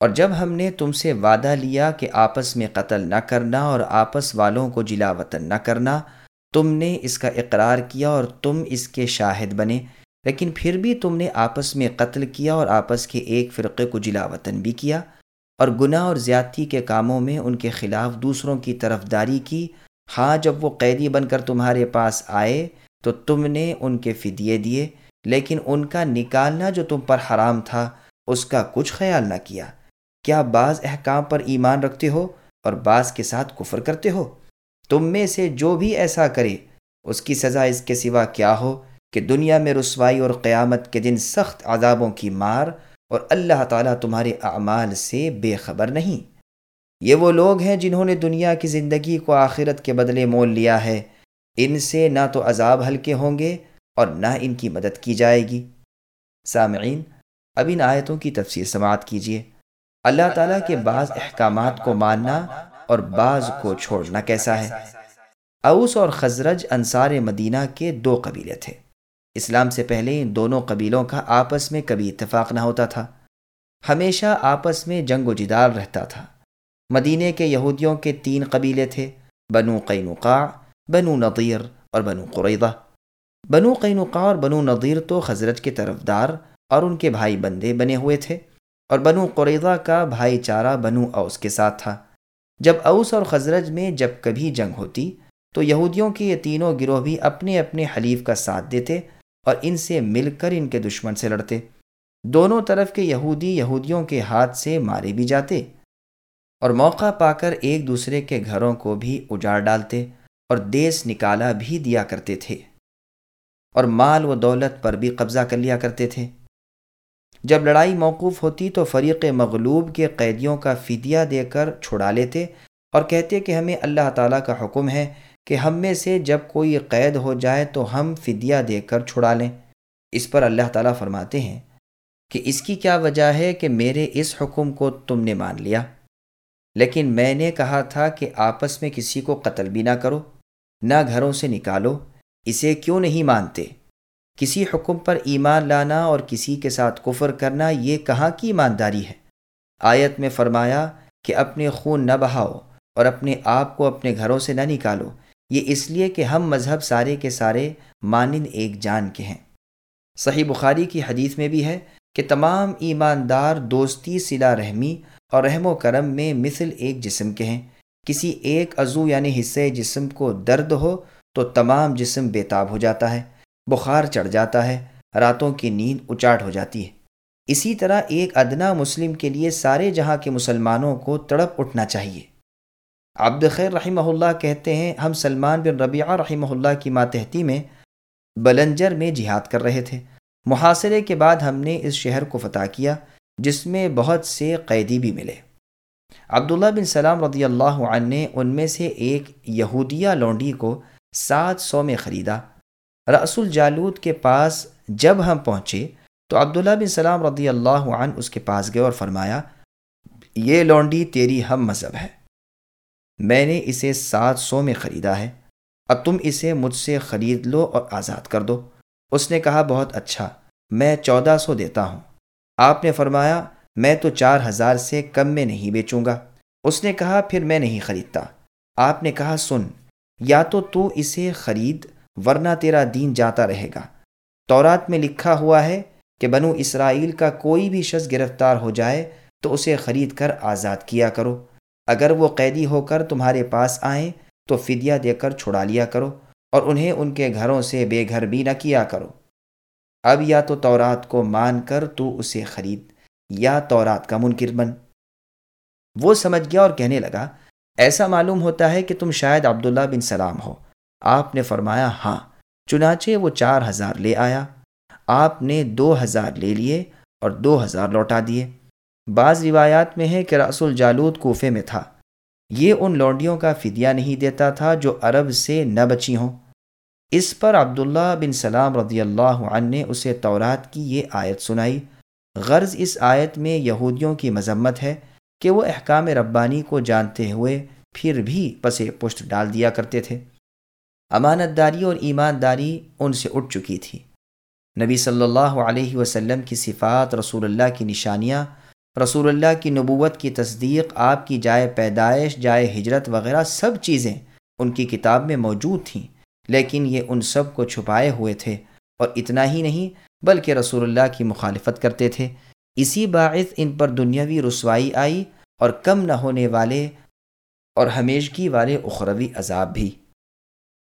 اور جب ہم نے تم سے وعدہ لیا کہ آپس میں قتل نہ کرنا اور آپس والوں کو جلا وطن نہ کرنا، تم نے اس کا اقرار کیا اور تم اس کے شاہد بنے۔ لیکن پھر بھی تم نے آپس میں قتل کیا اور آپس کے ایک فرقے کو جلا وطن بھی کیا۔ اور گناہ اور زیادتی کے کاموں میں ان کے خلاف دوسروں کی طرف داری کی۔ ہاں جب وہ قیدی بن کر تمہارے پاس آئے تو تم نے ان کے فدیے دیے، لیکن ان کا نکالنا جو تم پر حرام تھا، اس کا کچھ خیال نہ کیا۔ کیا بعض احکام پر ایمان رکھتے ہو اور بعض کے ساتھ کفر کرتے ہو؟ تم میں سے جو بھی ایسا کرے، اس کی سزا اس کے سوا کیا ہو کہ دنیا میں رسوائی اور قیامت کے دن سخت عذابوں کی مار اور اللہ تعالیٰ تمہارے اعمال سے بے خبر نہیں۔ یہ وہ لوگ ہیں جنہوں نے دنیا کی زندگی کو آخرت کے بدلے مول لیا ہے۔ ان سے نہ تو عذاب ہلکے ہوں گے اور نہ ان کی مدد کی جائے گی۔ سامعین، اب ان آیتوں کی تفسیر سماعت کیجیے۔ اللہ تعالیٰ کے بعض احکامات کو ماننا اور بعض کو چھوڑنا کیسا ہے؟ اوس اور خزرج انصار مدینہ کے دو قبیلے تھے۔ اسلام سے پہلے ان دونوں قبیلوں کا آپس میں کبھی اتفاق نہ ہوتا تھا۔ ہمیشہ آپس میں جنگ و جدال رہتا تھا۔ مدینے کے یہودیوں کے تین قبیلے تھے، بنو قینقاع، بنو نظیر اور بنو قریضہ بنو قینقاع اور بنو نظیر تو حضرت کے طرف دار اور ان کے بھائی بندے بنے ہوئے تھے۔ اور بنو قریضہ کا بھائی چارہ بنو اوس کے ساتھ تھا۔ جب اوس اور خزرج میں جب کبھی جنگ ہوتی، تو یہودیوں کے یہ تینوں گروہ بھی اپنے اپنے حلیف کا ساتھ دیتے اور ان سے مل کر ان کے دشمن سے لڑتے۔ دونوں طرف کے یہودی یہودیوں کے ہاتھ سے مارے بھی جاتے اور موقع پا کر ایک دوسرے کے گھروں کو بھی اجاڑ ڈالتے اور دیس نکالا بھی دیا کرتے تھے۔ اور مال و دولت پر بھی قبضہ کر لیا کرتے تھے۔ جب لڑائی موقوف ہوتی تو فریق مغلوب کے قیدیوں کا فدیہ دے کر چھڑا لیتے اور کہتے کہ ہمیں اللہ تعالیٰ کا حکم ہے کہ ہم میں سے جب کوئی قید ہو جائے تو ہم فدیہ دے کر چھڑا لیں۔ اس پر اللہ تعالیٰ فرماتے ہیں کہ اس کی کیا وجہ ہے کہ میرے اس حکم کو تم نے مان لیا؟ لیکن میں نے کہا تھا کہ آپس میں کسی کو قتل بھی نہ کرو، نہ گھروں سے نکالو، اسے کیوں نہیں مانتے؟ کسی حکم پر ایمان لانا اور کسی کے ساتھ کفر کرنا یہ کہاں کی ایمانداری ہے؟ آیت میں فرمایا کہ اپنے خون نہ بہاؤ اور اپنے آپ کو اپنے گھروں سے نہ نکالو۔ یہ اس لیے کہ ہم مذہب سارے کے سارے مانند ایک جان کے ہیں۔ صحیح بخاری کی حدیث میں بھی ہے کہ تمام ایماندار دوستی، سلا رحمی اور رحم و کرم میں مثل ایک جسم کے ہیں۔ کسی ایک عضو یعنی حصے جسم کو درد ہو تو تمام جسم بےتاب ہو جاتا ہے۔ بخار چڑھ جاتا ہے، راتوں کی نیند اچاٹ ہو جاتی ہے۔ اسی طرح ایک ادنا مسلم کے لیے سارے جہاں کے مسلمانوں کو تڑپ اٹھنا چاہیے۔ عبد خیر رحمہ اللہ کہتے ہیں، ہم سلمان بن ربیعہ رحمہ اللہ کی ماتحتی میں بلنجر میں جہاد کر رہے تھے۔ محاصرے کے بعد ہم نے اس شہر کو فتح کیا، جس میں بہت سے قیدی بھی ملے۔ عبداللہ بن سلام رضی اللہ عنہ نے ان میں سے ایک یہودیہ لونڈی کو سات سو میں خریدا۔ رس الجالود کے پاس جب ہم پہنچے تو عبداللہ بن سلام رضی اللہ عنہ اس کے پاس گئے اور فرمایا، یہ لونڈی تیری ہم مذہب ہے۔ میں نے اسے سات سو میں خریدا ہے۔ اب تم اسے مجھ سے خرید لو اور آزاد کر دو۔ اس نے کہا، بہت اچھا میں چودہ سو دیتا ہوں۔ آپ نے فرمایا، میں تو چار ہزار سے کم میں نہیں بیچوں گا۔ اس نے کہا، پھر میں نہیں خریدتا۔ آپ نے کہا، سن، یا تو تو اسے خرید ورنہ تیرا دین جاتا رہے گا۔ تورات میں لکھا ہوا ہے کہ بنو اسرائیل کا کوئی بھی شخص گرفتار ہو جائے تو اسے خرید کر آزاد کیا کرو۔ اگر وہ قیدی ہو کر تمہارے پاس آئیں تو فدیہ دے کر چھڑا لیا کرو اور انہیں ان کے گھروں سے بے گھر بھی نہ کیا کرو۔ اب یا تو تورات کو مان کر تو اسے خرید، یا تورات کا منکر بن۔ وہ سمجھ گیا اور کہنے لگا، ایسا معلوم ہوتا ہے کہ تم شاید عبداللہ بن سلام ہو۔ آپ نے فرمایا ہاں چنانچہ وہ چار ہزار لے آیا۔ آپ نے دو ہزار لے لیے اور دو ہزار لوٹا دیے۔ بعض روایات میں ہے کہ رسول جالود کوفے میں تھا۔ یہ ان لونڈیوں کا فدیہ نہیں دیتا تھا جو عرب سے نہ بچی ہوں۔ اس پر عبداللہ بن سلام رضی اللہ عنہ نے اسے تورات کی یہ آیت سنائی۔ غرض اس آیت میں یہودیوں کی مذمت ہے کہ وہ احکام ربانی کو جانتے ہوئے پھر بھی پسے پشت ڈال دیا کرتے تھے۔ امانت داری اور ایمانداری ان سے اٹھ چکی تھی۔ نبی صلی اللہ علیہ وسلم کی صفات رسول اللہ کی نشانیاں، رسول اللہ کی نبوت کی تصدیق، آپ کی جائے پیدائش، جائے ہجرت وغیرہ سب چیزیں ان کی کتاب میں موجود تھیں، لیکن یہ ان سب کو چھپائے ہوئے تھے۔ اور اتنا ہی نہیں، بلکہ رسول اللہ کی مخالفت کرتے تھے۔ اسی باعث ان پر دنیاوی رسوائی آئی اور کم نہ ہونے والے اور ہمیشگی والے اخروی عذاب بھی۔